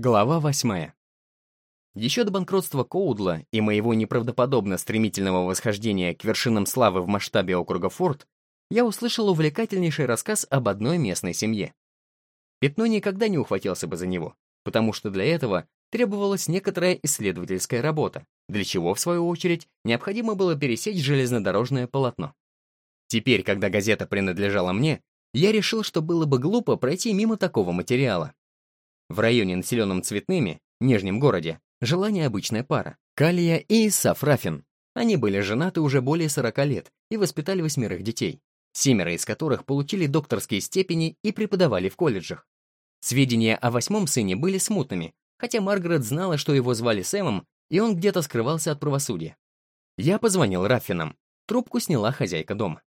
Глава восьмая. Еще до банкротства Коудла и моего неправдоподобно стремительного восхождения к вершинам славы в масштабе округа Форд, я услышал увлекательнейший рассказ об одной местной семье. Пятно никогда не ухватился бы за него, потому что для этого требовалась некоторая исследовательская работа, для чего, в свою очередь, необходимо было пересечь железнодорожное полотно. Теперь, когда газета принадлежала мне, я решил, что было бы глупо пройти мимо такого материала. В районе, населенном цветными, Нижнем городе, жила необычная пара — Калия и Исаф Рафин. Они были женаты уже более 40 лет и воспитали восьмерых детей, семеро из которых получили докторские степени и преподавали в колледжах. Сведения о восьмом сыне были смутными, хотя Маргарет знала, что его звали Сэмом, и он где-то скрывался от правосудия. Я позвонил Раффинам. Трубку сняла хозяйка дома.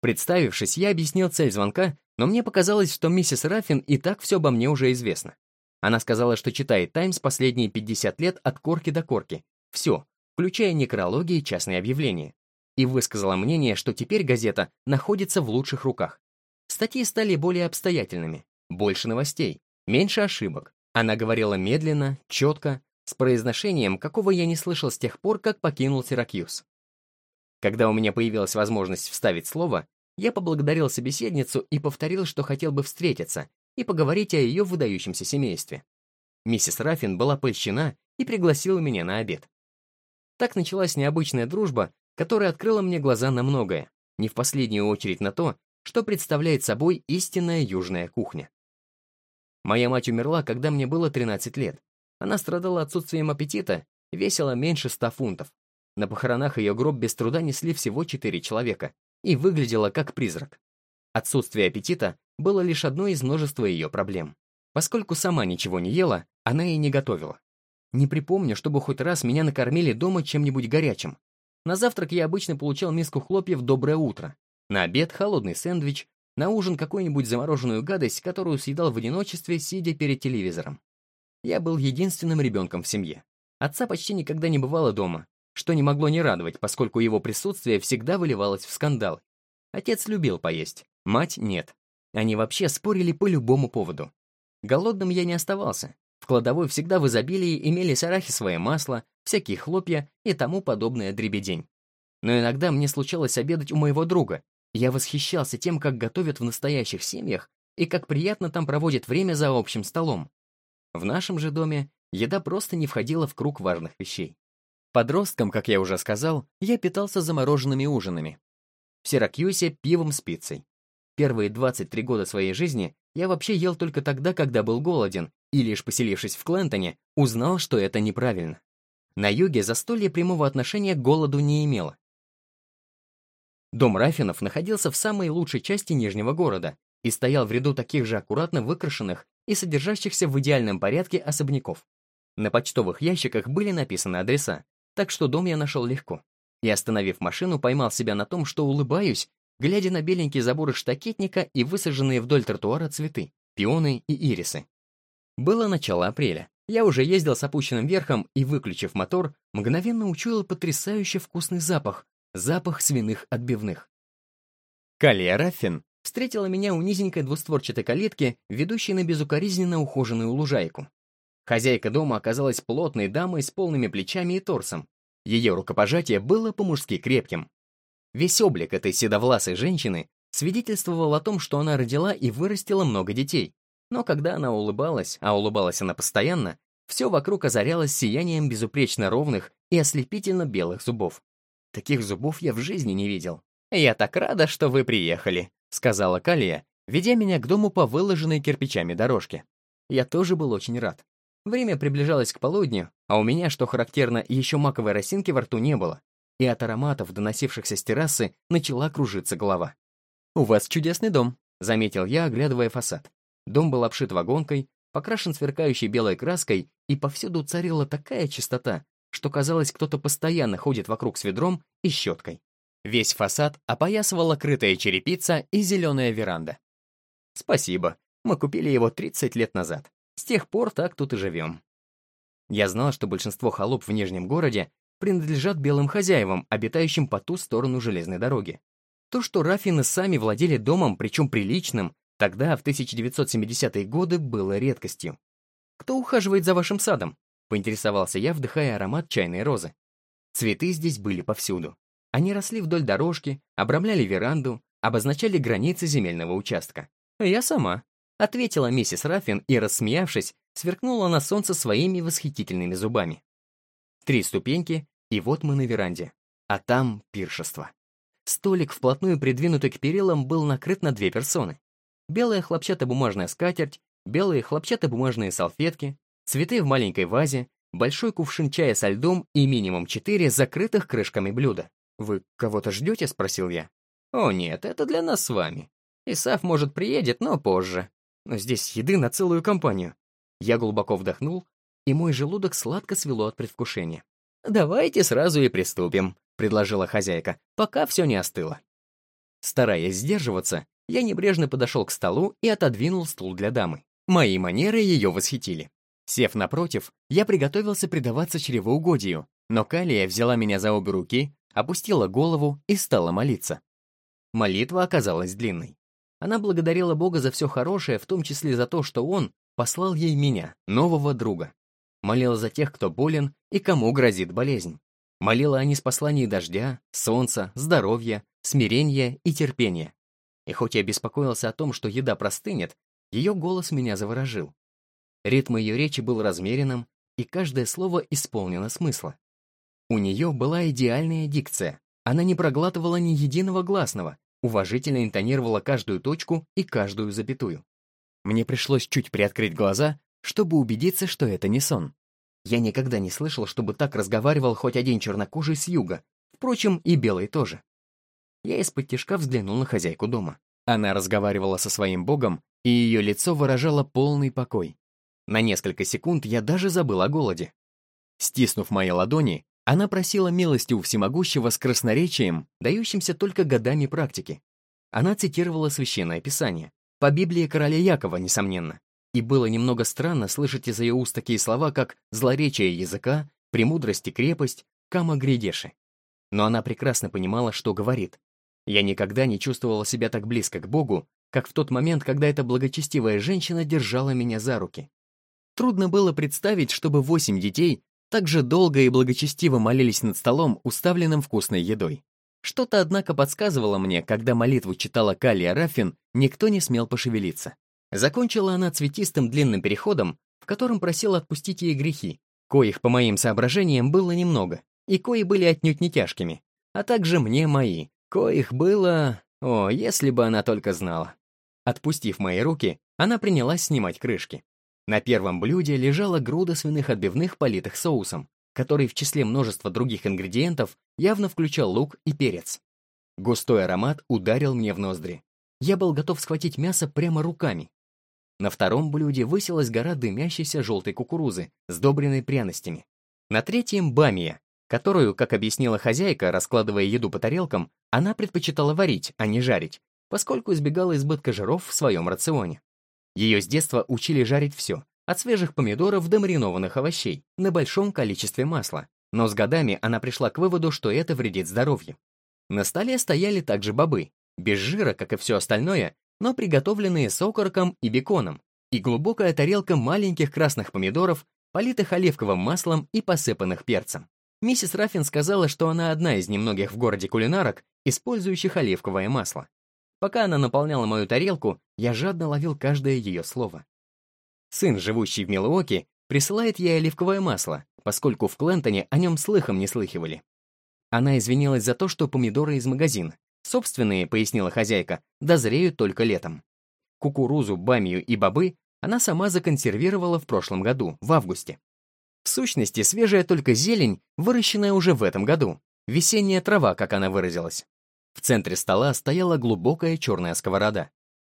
Представившись, я объяснил цель звонка, но мне показалось, что миссис Раффин и так все обо мне уже известно. Она сказала, что читает «Таймс» последние 50 лет от корки до корки. Все, включая некрологи и частные объявления. И высказала мнение, что теперь газета находится в лучших руках. Статьи стали более обстоятельными, больше новостей, меньше ошибок. Она говорила медленно, четко, с произношением, какого я не слышал с тех пор, как покинул Сиракьюз. Когда у меня появилась возможность вставить слово, я поблагодарил собеседницу и повторил, что хотел бы встретиться, и поговорить о ее выдающемся семействе. Миссис Раффин была польщена и пригласила меня на обед. Так началась необычная дружба, которая открыла мне глаза на многое, не в последнюю очередь на то, что представляет собой истинная южная кухня. Моя мать умерла, когда мне было 13 лет. Она страдала отсутствием аппетита, весила меньше 100 фунтов. На похоронах ее гроб без труда несли всего 4 человека и выглядела как призрак. Отсутствие аппетита было лишь одной из множества ее проблем. Поскольку сама ничего не ела, она и не готовила. Не припомню, чтобы хоть раз меня накормили дома чем-нибудь горячим. На завтрак я обычно получал миску хлопьев «Доброе утро», на обед — холодный сэндвич, на ужин какую-нибудь замороженную гадость, которую съедал в одиночестве, сидя перед телевизором. Я был единственным ребенком в семье. Отца почти никогда не бывало дома, что не могло не радовать, поскольку его присутствие всегда выливалось в скандал. Отец любил поесть, Мать нет. Они вообще спорили по любому поводу. Голодным я не оставался. В кладовой всегда в изобилии имелись арахисовое масло, всякие хлопья и тому подобное дребедень. Но иногда мне случалось обедать у моего друга. Я восхищался тем, как готовят в настоящих семьях и как приятно там проводят время за общим столом. В нашем же доме еда просто не входила в круг важных вещей. Подростком, как я уже сказал, я питался замороженными ужинами. В Сиракьюсе пивом с пиццей. Первые 23 года своей жизни я вообще ел только тогда, когда был голоден, и лишь поселившись в Клентоне, узнал, что это неправильно. На юге застолье прямого отношения к голоду не имело. Дом Рафинов находился в самой лучшей части Нижнего города и стоял в ряду таких же аккуратно выкрашенных и содержащихся в идеальном порядке особняков. На почтовых ящиках были написаны адреса, так что дом я нашел легко. И, остановив машину, поймал себя на том, что улыбаюсь глядя на беленькие заборы штакетника и высаженные вдоль тротуара цветы, пионы и ирисы. Было начало апреля. Я уже ездил с опущенным верхом и, выключив мотор, мгновенно учуял потрясающе вкусный запах, запах свиных отбивных. Калия Раффин встретила меня у низенькой двустворчатой калитки, ведущей на безукоризненно ухоженную лужайку. Хозяйка дома оказалась плотной дамой с полными плечами и торсом. Ее рукопожатие было по-мужски крепким. Весь облик этой седовласой женщины свидетельствовал о том, что она родила и вырастила много детей. Но когда она улыбалась, а улыбалась она постоянно, все вокруг озарялось сиянием безупречно ровных и ослепительно белых зубов. Таких зубов я в жизни не видел. «Я так рада, что вы приехали», — сказала Калия, ведя меня к дому по выложенной кирпичами дорожке. Я тоже был очень рад. Время приближалось к полудню, а у меня, что характерно, еще маковой росинки во рту не было и от ароматов, доносившихся с террасы, начала кружиться голова. «У вас чудесный дом», — заметил я, оглядывая фасад. Дом был обшит вагонкой, покрашен сверкающей белой краской, и повсюду царила такая чистота, что казалось, кто-то постоянно ходит вокруг с ведром и щеткой. Весь фасад опоясывала крытая черепица и зеленая веранда. «Спасибо, мы купили его 30 лет назад. С тех пор так тут и живем». Я знал, что большинство холоп в Нижнем городе принадлежат белым хозяевам, обитающим по ту сторону железной дороги. То, что Рафины сами владели домом, причем приличным, тогда, в 1970-е годы, было редкостью. кто ухаживает за вашим садом?» — поинтересовался я, вдыхая аромат чайной розы. Цветы здесь были повсюду. Они росли вдоль дорожки, обрамляли веранду, обозначали границы земельного участка. «Я сама», — ответила миссис Раффин и, рассмеявшись, сверкнула на солнце своими восхитительными зубами. Три ступеньки, и вот мы на веранде. А там пиршество. Столик, вплотную придвинутый к перилам, был накрыт на две персоны. Белая хлопчатобумажная скатерть, белые хлопчатобумажные салфетки, цветы в маленькой вазе, большой кувшин чая со льдом и минимум четыре закрытых крышками блюда. «Вы кого-то ждете?» — спросил я. «О нет, это для нас с вами. Исаф, может, приедет, но позже. Но здесь еды на целую компанию». Я глубоко вдохнул, и мой желудок сладко свело от предвкушения. «Давайте сразу и приступим», — предложила хозяйка, пока все не остыло. Стараясь сдерживаться, я небрежно подошел к столу и отодвинул стул для дамы. Мои манеры ее восхитили. Сев напротив, я приготовился предаваться чревоугодию, но Калия взяла меня за обе руки, опустила голову и стала молиться. Молитва оказалась длинной. Она благодарила Бога за все хорошее, в том числе за то, что Он послал ей меня, нового друга. Молила за тех, кто болен и кому грозит болезнь. Молила о неспослании дождя, солнца, здоровья, смирения и терпения. И хоть я беспокоился о том, что еда простынет, ее голос меня заворожил. Ритм ее речи был размеренным, и каждое слово исполнено смысла. У нее была идеальная дикция. Она не проглатывала ни единого гласного, уважительно интонировала каждую точку и каждую запятую. Мне пришлось чуть приоткрыть глаза, чтобы убедиться, что это не сон. Я никогда не слышал, чтобы так разговаривал хоть один чернокожий с юга, впрочем, и белый тоже. Я из-под тишка взглянул на хозяйку дома. Она разговаривала со своим богом, и ее лицо выражало полный покой. На несколько секунд я даже забыл о голоде. Стиснув мои ладони, она просила милости у всемогущего с красноречием, дающимся только годами практики. Она цитировала Священное Писание, по Библии короля Якова, несомненно. И было немного странно слышать из ее уст такие слова, как «злоречие языка», «премудрость и крепость», «кама грядеши». Но она прекрасно понимала, что говорит. Я никогда не чувствовала себя так близко к Богу, как в тот момент, когда эта благочестивая женщина держала меня за руки. Трудно было представить, чтобы восемь детей так же долго и благочестиво молились над столом, уставленным вкусной едой. Что-то, однако, подсказывало мне, когда молитву читала Калия Раффин, никто не смел пошевелиться. Закончила она цветистым длинным переходом, в котором просила отпустить ей грехи, коих, по моим соображениям, было немного, и кои были отнюдь не тяжкими, а также мне мои, коих было... О, если бы она только знала. Отпустив мои руки, она принялась снимать крышки. На первом блюде лежала груда свиных отбивных, политых соусом, который в числе множества других ингредиентов явно включал лук и перец. Густой аромат ударил мне в ноздри. Я был готов схватить мясо прямо руками. На втором блюде высилась гора дымящейся желтой кукурузы, сдобренной пряностями. На третьем — бамия, которую, как объяснила хозяйка, раскладывая еду по тарелкам, она предпочитала варить, а не жарить, поскольку избегала избытка жиров в своем рационе. Ее с детства учили жарить все, от свежих помидоров до маринованных овощей, на большом количестве масла. Но с годами она пришла к выводу, что это вредит здоровью. На столе стояли также бобы, без жира, как и все остальное, но приготовленные с окороком и беконом, и глубокая тарелка маленьких красных помидоров, политых оливковым маслом и посыпанных перцем. Миссис Раффин сказала, что она одна из немногих в городе кулинарок, использующих оливковое масло. Пока она наполняла мою тарелку, я жадно ловил каждое ее слово. Сын, живущий в Милуоке, присылает ей оливковое масло, поскольку в Клентоне о нем слыхом не слыхивали. Она извинилась за то, что помидоры из магазина. Собственные, пояснила хозяйка, дозреют только летом. Кукурузу, бамию и бобы она сама законсервировала в прошлом году, в августе. В сущности, свежая только зелень, выращенная уже в этом году. Весенняя трава, как она выразилась. В центре стола стояла глубокая черная сковорода.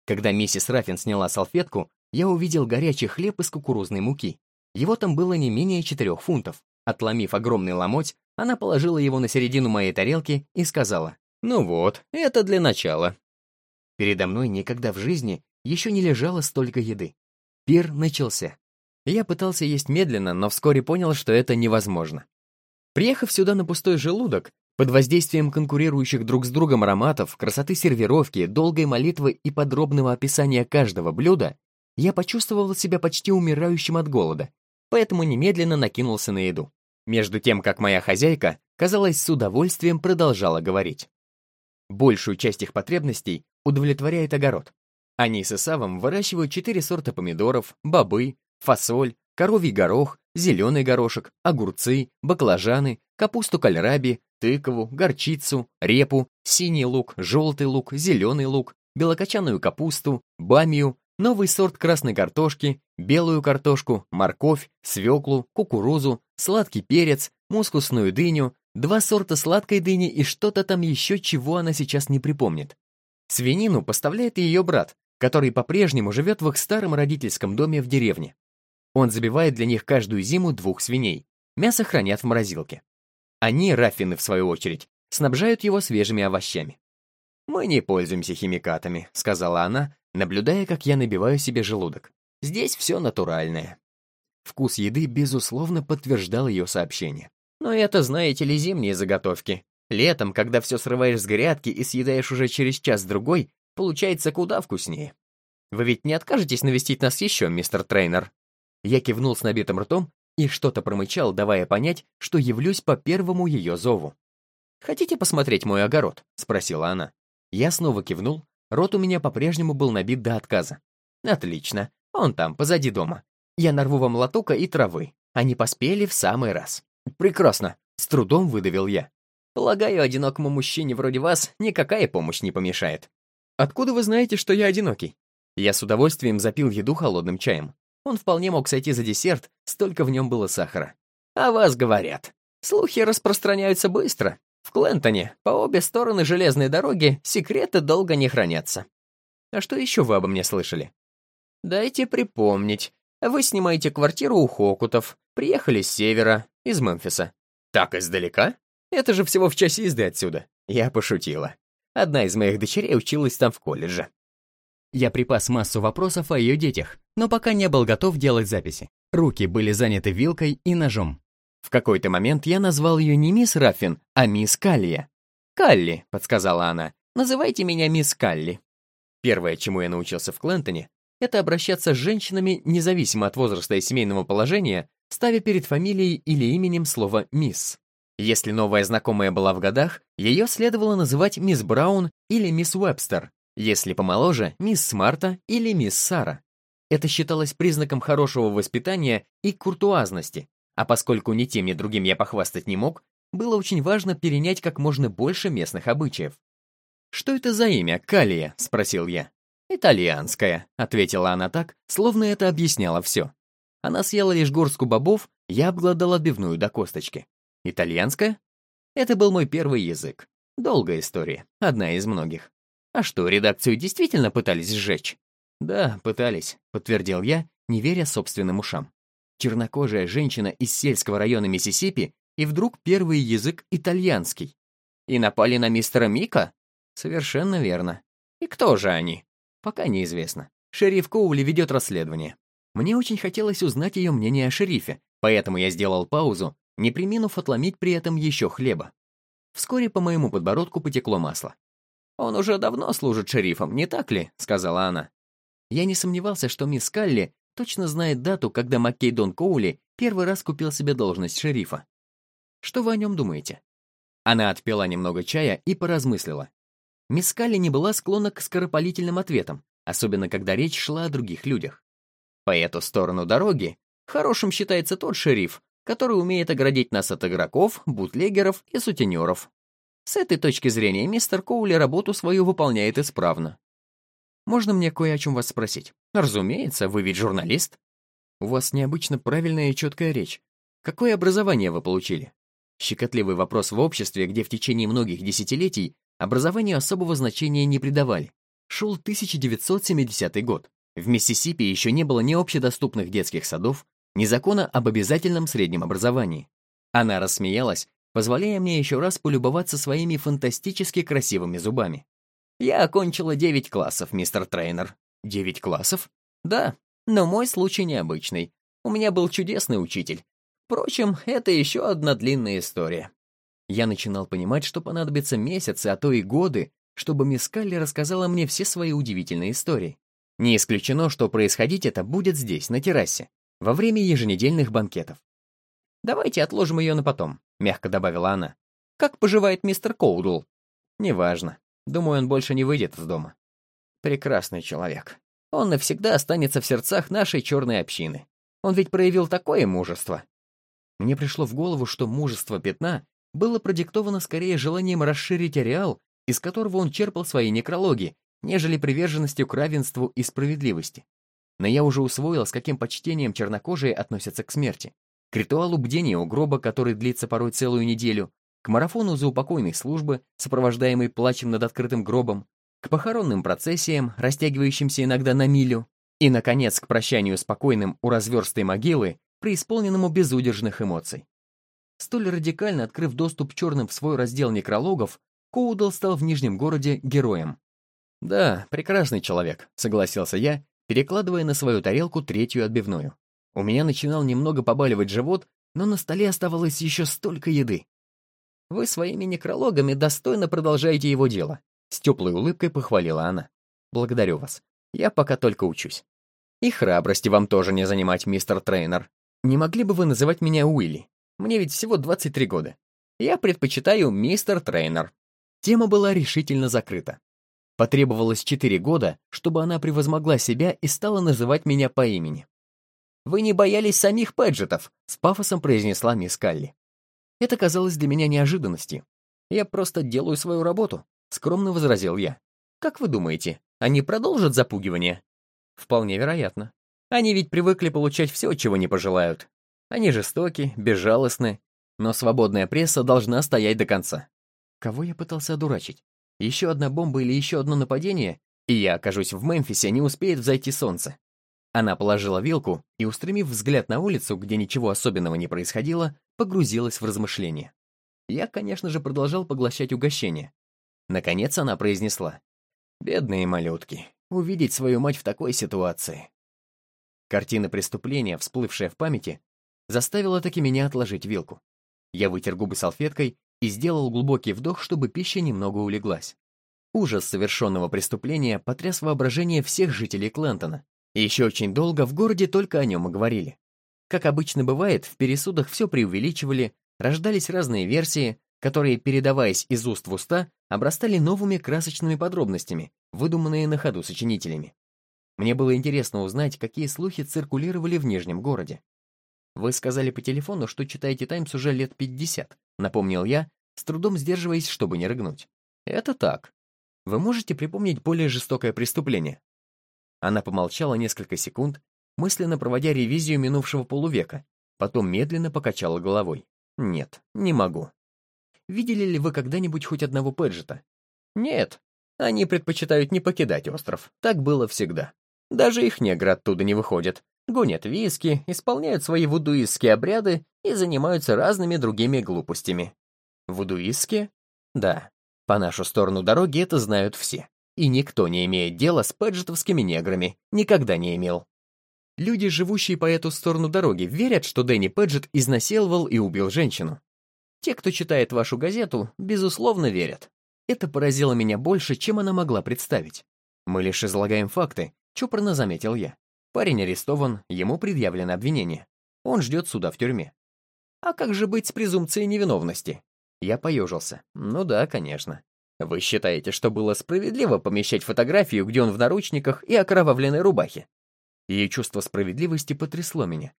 Когда миссис Раффин сняла салфетку, я увидел горячий хлеб из кукурузной муки. Его там было не менее четырех фунтов. Отломив огромный ломоть, она положила его на середину моей тарелки и сказала, «Ну вот, это для начала». Передо мной никогда в жизни еще не лежало столько еды. Пир начался. Я пытался есть медленно, но вскоре понял, что это невозможно. Приехав сюда на пустой желудок, под воздействием конкурирующих друг с другом ароматов, красоты сервировки, долгой молитвы и подробного описания каждого блюда, я почувствовал себя почти умирающим от голода, поэтому немедленно накинулся на еду. Между тем, как моя хозяйка, казалось, с удовольствием продолжала говорить. Большую часть их потребностей удовлетворяет огород. Они с Исавом выращивают четыре сорта помидоров, бобы, фасоль, коровий горох, зеленый горошек, огурцы, баклажаны, капусту кальраби, тыкову, горчицу, репу, синий лук, желтый лук, зеленый лук, белокочанную капусту, бамию, новый сорт красной картошки, белую картошку, морковь, свеклу, кукурузу, сладкий перец, мускусную дыню, два сорта сладкой дыни и что-то там еще, чего она сейчас не припомнит. Свинину поставляет ее брат, который по-прежнему живет в их старом родительском доме в деревне. Он забивает для них каждую зиму двух свиней. Мясо хранят в морозилке. Они, раффины, в свою очередь, снабжают его свежими овощами. «Мы не пользуемся химикатами», — сказала она, наблюдая, как я набиваю себе желудок. «Здесь все натуральное». Вкус еды, безусловно, подтверждал ее сообщение. Но это, знаете ли, зимние заготовки. Летом, когда все срываешь с грядки и съедаешь уже через час-другой, получается куда вкуснее. Вы ведь не откажетесь навестить нас еще, мистер трейнер?» Я кивнул с набитым ртом и что-то промычал, давая понять, что явлюсь по первому ее зову. «Хотите посмотреть мой огород?» — спросила она. Я снова кивнул, рот у меня по-прежнему был набит до отказа. «Отлично, он там, позади дома. Я нарву вам латука и травы. Они поспели в самый раз». «Прекрасно», — с трудом выдавил я. «Полагаю, одинокому мужчине вроде вас никакая помощь не помешает». «Откуда вы знаете, что я одинокий?» Я с удовольствием запил еду холодным чаем. Он вполне мог сойти за десерт, столько в нем было сахара. «О вас говорят. Слухи распространяются быстро. В Клентоне по обе стороны железной дороги секреты долго не хранятся. А что еще вы обо мне слышали? Дайте припомнить. Вы снимаете квартиру у Хокутов, приехали с севера, из Мемфиса. Так издалека? Это же всего в часе езды отсюда. Я пошутила. Одна из моих дочерей училась там в колледже. Я припас массу вопросов о ее детях, но пока не был готов делать записи. Руки были заняты вилкой и ножом. В какой-то момент я назвал ее не мисс Раффин, а мисс Калли. «Калли», — подсказала она, — «называйте меня мисс Калли». Первое, чему я научился в Клентоне, это обращаться с женщинами, независимо от возраста и семейного положения, ставя перед фамилией или именем слово «мисс». Если новая знакомая была в годах, ее следовало называть мисс Браун или мисс Уэбстер, если помоложе, мисс Смарта или мисс Сара. Это считалось признаком хорошего воспитания и куртуазности, а поскольку ни тем, ни другим я похвастать не мог, было очень важно перенять как можно больше местных обычаев. «Что это за имя, Калия?» — спросил я. «Итальянское», — ответила она так, словно это объясняло все. Она съела лишь горстку бобов, я обглодал отбивную до косточки. «Итальянское?» Это был мой первый язык. Долгая история, одна из многих. А что, редакцию действительно пытались сжечь? Да, пытались, подтвердил я, не веря собственным ушам. Чернокожая женщина из сельского района Миссисипи и вдруг первый язык итальянский. И напали на мистера Мика? Совершенно верно. И кто же они? Пока неизвестно. Шериф Коули ведет расследование. Мне очень хотелось узнать ее мнение о шерифе, поэтому я сделал паузу, не приминув отломить при этом еще хлеба. Вскоре по моему подбородку потекло масло. «Он уже давно служит шерифом, не так ли?» — сказала она. Я не сомневался, что мисс Калли точно знает дату, когда Маккей Дон Коули первый раз купил себе должность шерифа. Что вы о нем думаете? Она отпила немного чая и поразмыслила. Мисс Калли не была склонна к скоропалительным ответам, особенно когда речь шла о других людях. По эту сторону дороги хорошим считается тот шериф, который умеет оградить нас от игроков, бутлегеров и сутенеров. С этой точки зрения мистер Коули работу свою выполняет исправно. Можно мне кое о чем вас спросить? Разумеется, вы ведь журналист. У вас необычно правильная и четкая речь. Какое образование вы получили? Щекотливый вопрос в обществе, где в течение многих десятилетий образованию особого значения не придавали. Шел 1970 год. В Миссисипи еще не было ни общедоступных детских садов, ни закона об обязательном среднем образовании. Она рассмеялась, позволяя мне еще раз полюбоваться своими фантастически красивыми зубами. «Я окончила девять классов, мистер трейнер». «Девять классов?» «Да, но мой случай необычный. У меня был чудесный учитель. Впрочем, это еще одна длинная история». Я начинал понимать, что понадобятся месяцы, а то и годы, чтобы мисс Калли рассказала мне все свои удивительные истории. Не исключено, что происходить это будет здесь, на террасе, во время еженедельных банкетов. «Давайте отложим ее на потом», — мягко добавила она. «Как поживает мистер Коудл?» «Неважно. Думаю, он больше не выйдет из дома». «Прекрасный человек. Он навсегда останется в сердцах нашей черной общины. Он ведь проявил такое мужество». Мне пришло в голову, что мужество Пятна было продиктовано скорее желанием расширить ареал, из которого он черпал свои некрологи, нежели приверженностью к равенству и справедливости. Но я уже усвоил, с каким почтением чернокожие относятся к смерти. К ритуалу бдения у гроба, который длится порой целую неделю, к марафону заупокойной службы, сопровождаемой плачем над открытым гробом, к похоронным процессиям, растягивающимся иногда на милю, и, наконец, к прощанию спокойным у разверстой могилы, преисполненному безудержных эмоций. Столь радикально открыв доступ черным в свой раздел некрологов, Коудл стал в Нижнем городе героем. «Да, прекрасный человек», — согласился я, перекладывая на свою тарелку третью отбивную. У меня начинал немного побаливать живот, но на столе оставалось еще столько еды. «Вы своими некрологами достойно продолжаете его дело», — с теплой улыбкой похвалила она. «Благодарю вас. Я пока только учусь». «И храбрости вам тоже не занимать, мистер трейнер. Не могли бы вы называть меня Уилли? Мне ведь всего 23 года. Я предпочитаю мистер трейнер». Тема была решительно закрыта. Потребовалось четыре года, чтобы она превозмогла себя и стала называть меня по имени. «Вы не боялись самих Пэджетов», — с пафосом произнесла мисс Калли. Это казалось для меня неожиданностью. «Я просто делаю свою работу», — скромно возразил я. «Как вы думаете, они продолжат запугивание?» «Вполне вероятно. Они ведь привыкли получать все, чего не пожелают. Они жестоки, безжалостны, но свободная пресса должна стоять до конца». Кого я пытался одурачить? Еще одна бомба или еще одно нападение, и я окажусь в Мемфисе, не успеет взойти солнце. Она положила вилку и, устремив взгляд на улицу, где ничего особенного не происходило, погрузилась в размышления. Я, конечно же, продолжал поглощать угощение. Наконец она произнесла. «Бедные малютки, увидеть свою мать в такой ситуации». Картина преступления, всплывшая в памяти, заставила таки меня отложить вилку. Я вытер губы салфеткой и сделал глубокий вдох, чтобы пища немного улеглась. Ужас совершенного преступления потряс воображение всех жителей Клентона, еще очень долго в городе только о нем и говорили. Как обычно бывает, в пересудах все преувеличивали, рождались разные версии, которые, передаваясь из уст в уста, обрастали новыми красочными подробностями, выдуманные на ходу сочинителями. Мне было интересно узнать, какие слухи циркулировали в Нижнем городе. «Вы сказали по телефону, что читаете «Таймс» уже лет 50», — напомнил я, с трудом сдерживаясь, чтобы не рыгнуть. «Это так. Вы можете припомнить более жестокое преступление?» Она помолчала несколько секунд, мысленно проводя ревизию минувшего полувека, потом медленно покачала головой. «Нет, не могу». «Видели ли вы когда-нибудь хоть одного Пэджета?» «Нет. Они предпочитают не покидать остров. Так было всегда. Даже их негры оттуда не выходят гонят виски, исполняют свои вудуистские обряды и занимаются разными другими глупостями. Вудуистские? Да. По нашу сторону дороги это знают все. И никто не имеет дела с пэджетовскими неграми. Никогда не имел. Люди, живущие по эту сторону дороги, верят, что Дэнни Пэджет изнасиловал и убил женщину. Те, кто читает вашу газету, безусловно верят. Это поразило меня больше, чем она могла представить. Мы лишь излагаем факты, чопорно заметил я. Парень арестован, ему предъявлено обвинение. Он ждет суда в тюрьме. А как же быть с презумпцией невиновности? Я поежился. Ну да, конечно. Вы считаете, что было справедливо помещать фотографию, где он в наручниках и окровавленной рубахе? Ее чувство справедливости потрясло меня.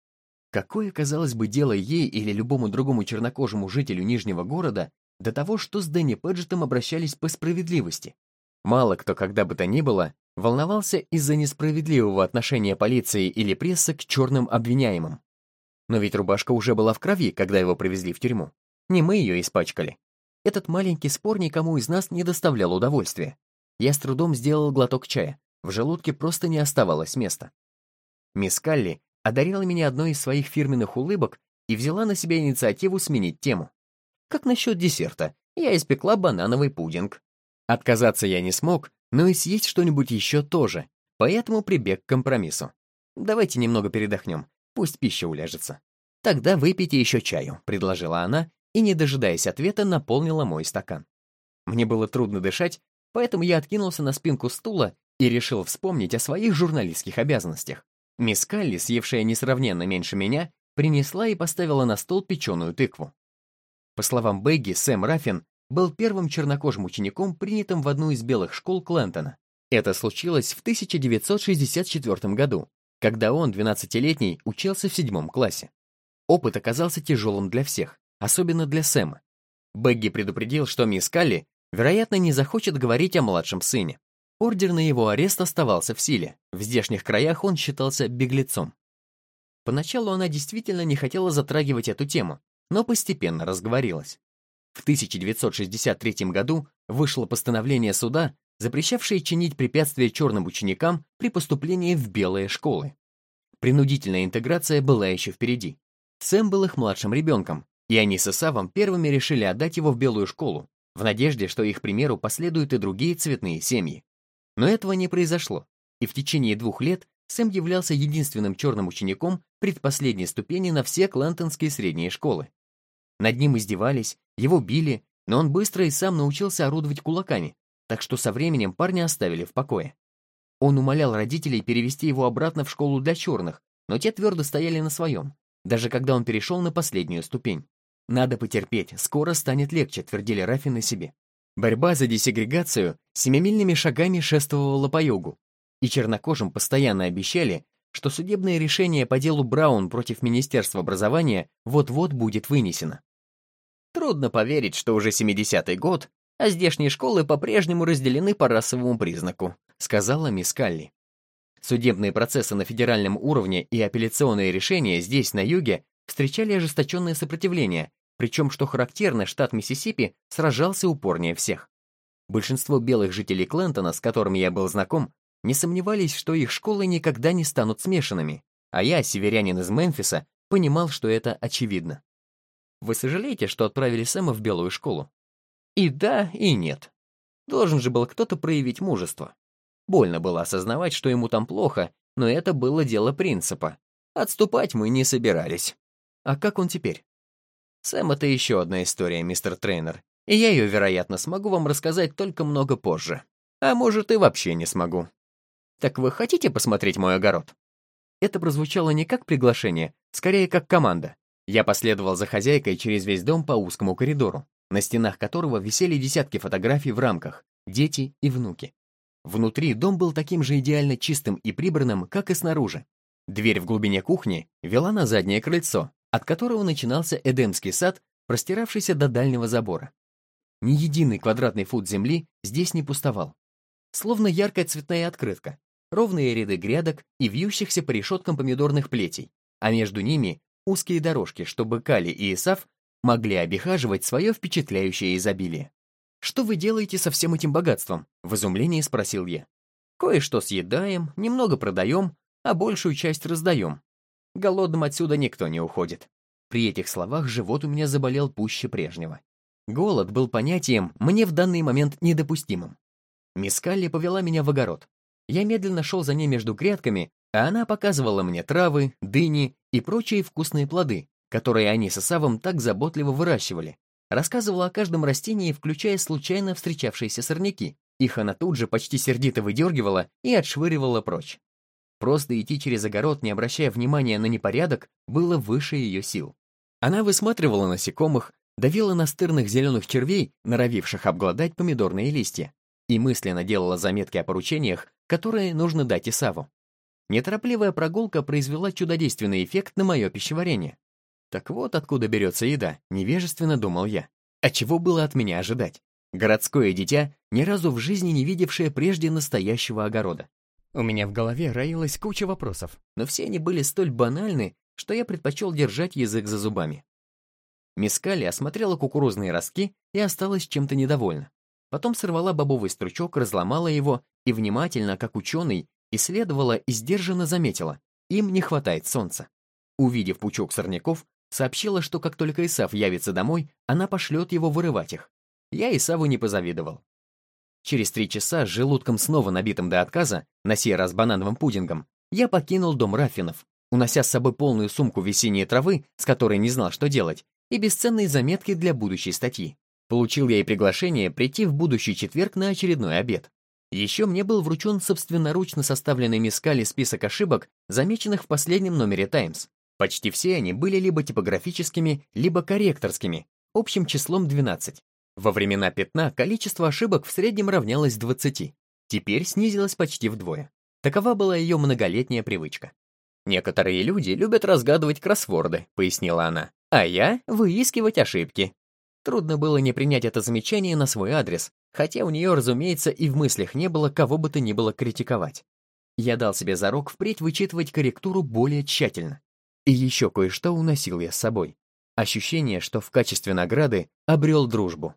Какое, казалось бы, дело ей или любому другому чернокожему жителю Нижнего города до того, что с Дэнни Пэджетом обращались по справедливости? Мало кто, когда бы то ни было, волновался из-за несправедливого отношения полиции или прессы к черным обвиняемым. Но ведь рубашка уже была в крови, когда его привезли в тюрьму. Не мы ее испачкали. Этот маленький спор никому из нас не доставлял удовольствия. Я с трудом сделал глоток чая. В желудке просто не оставалось места. Мисс Калли одарила меня одной из своих фирменных улыбок и взяла на себя инициативу сменить тему. Как насчет десерта? Я испекла банановый пудинг. Отказаться я не смог, но и съесть что-нибудь еще тоже, поэтому прибег к компромиссу. Давайте немного передохнем, пусть пища уляжется. Тогда выпейте еще чаю, предложила она, и, не дожидаясь ответа, наполнила мой стакан. Мне было трудно дышать, поэтому я откинулся на спинку стула и решил вспомнить о своих журналистских обязанностях. Мисс Калли, съевшая несравненно меньше меня, принесла и поставила на стол печеную тыкву. По словам Бегги, Сэм Раффин был первым чернокожим учеником, принятым в одну из белых школ Клентона. Это случилось в 1964 году, когда он, 12-летний, учился в седьмом классе. Опыт оказался тяжелым для всех, особенно для Сэма. Бегги предупредил, что мисс Калли, вероятно, не захочет говорить о младшем сыне. Ордер на его арест оставался в силе. В здешних краях он считался беглецом. Поначалу она действительно не хотела затрагивать эту тему, но постепенно разговорилась. В 1963 году вышло постановление суда, запрещавшее чинить препятствия черным ученикам при поступлении в белые школы. Принудительная интеграция была еще впереди. Сэм был их младшим ребенком, и они с Исавом первыми решили отдать его в белую школу, в надежде, что их примеру последуют и другие цветные семьи. Но этого не произошло, и в течение двух лет Сэм являлся единственным черным учеником предпоследней ступени на все клантонские средние школы. Над ним издевались, его били, но он быстро и сам научился орудовать кулаками, так что со временем парня оставили в покое. Он умолял родителей перевести его обратно в школу для черных, но те твердо стояли на своем, даже когда он перешел на последнюю ступень. «Надо потерпеть, скоро станет легче», — твердили Раффины себе. Борьба за десегрегацию семимильными шагами шествовала по югу, и чернокожим постоянно обещали, что судебное решение по делу Браун против Министерства образования вот-вот будет вынесено. Трудно поверить, что уже 70-й год, а здешние школы по-прежнему разделены по расовому признаку, сказала мисс Калли. Судебные процессы на федеральном уровне и апелляционные решения здесь, на юге, встречали ожесточенное сопротивление, причем, что характерно, штат Миссисипи сражался упорнее всех. Большинство белых жителей Клентона, с которыми я был знаком, не сомневались, что их школы никогда не станут смешанными, а я, северянин из Мемфиса, понимал, что это очевидно. Вы сожалеете, что отправили Сэма в белую школу? И да, и нет. Должен же был кто-то проявить мужество. Больно было осознавать, что ему там плохо, но это было дело принципа. Отступать мы не собирались. А как он теперь? Сэм — это еще одна история, мистер Трейнер, и я ее, вероятно, смогу вам рассказать только много позже. А может, и вообще не смогу. Так вы хотите посмотреть мой огород? Это прозвучало не как приглашение, скорее как команда. Я последовал за хозяйкой через весь дом по узкому коридору, на стенах которого висели десятки фотографий в рамках, дети и внуки. Внутри дом был таким же идеально чистым и прибранным, как и снаружи. Дверь в глубине кухни вела на заднее крыльцо, от которого начинался Эдемский сад, простиравшийся до дальнего забора. Ни единый квадратный фут земли здесь не пустовал. Словно яркая цветная открытка, ровные ряды грядок и вьющихся по решеткам помидорных плетей, а между ними узкие дорожки, чтобы Кали и Исав могли обихаживать свое впечатляющее изобилие. «Что вы делаете со всем этим богатством?» — в изумлении спросил я. «Кое-что съедаем, немного продаем, а большую часть раздаем. Голодным отсюда никто не уходит. При этих словах живот у меня заболел пуще прежнего. Голод был понятием, мне в данный момент недопустимым. Мисс Калли повела меня в огород. Я медленно шел за ней между грядками, а она показывала мне травы, дыни и прочие вкусные плоды, которые они с Исавом так заботливо выращивали. Рассказывала о каждом растении, включая случайно встречавшиеся сорняки. Их она тут же почти сердито выдергивала и отшвыривала прочь. Просто идти через огород, не обращая внимания на непорядок, было выше ее сил. Она высматривала насекомых, давила настырных зеленых червей, норовивших обглодать помидорные листья, и мысленно делала заметки о поручениях, которые нужно дать Исаву. Неторопливая прогулка произвела чудодейственный эффект на мое пищеварение. Так вот откуда берется еда, невежественно думал я. А чего было от меня ожидать? Городское дитя, ни разу в жизни не видевшее прежде настоящего огорода. У меня в голове роилась куча вопросов, но все они были столь банальны, что я предпочел держать язык за зубами. Мискали осмотрела кукурузные ростки и осталась чем-то недовольна. Потом сорвала бобовый стручок, разломала его и внимательно, как ученый, исследовала и сдержанно заметила, им не хватает солнца. Увидев пучок сорняков, сообщила, что как только Исав явится домой, она пошлет его вырывать их. Я Исаву не позавидовал. Через три часа с желудком снова набитым до отказа, на сей раз банановым пудингом, я покинул дом Раффинов, унося с собой полную сумку весенней травы, с которой не знал, что делать, и бесценные заметки для будущей статьи. Получил я и приглашение прийти в будущий четверг на очередной обед. Еще мне был вручен собственноручно составленный мискали список ошибок, замеченных в последнем номере «Таймс». Почти все они были либо типографическими, либо корректорскими, общим числом 12. Во времена пятна количество ошибок в среднем равнялось 20. Теперь снизилось почти вдвое. Такова была ее многолетняя привычка. «Некоторые люди любят разгадывать кроссворды», — пояснила она, «а я — выискивать ошибки». Трудно было не принять это замечание на свой адрес, хотя у нее, разумеется, и в мыслях не было кого бы то ни было критиковать. Я дал себе зарок впредь вычитывать корректуру более тщательно. И еще кое-что уносил я с собой. Ощущение, что в качестве награды обрел дружбу.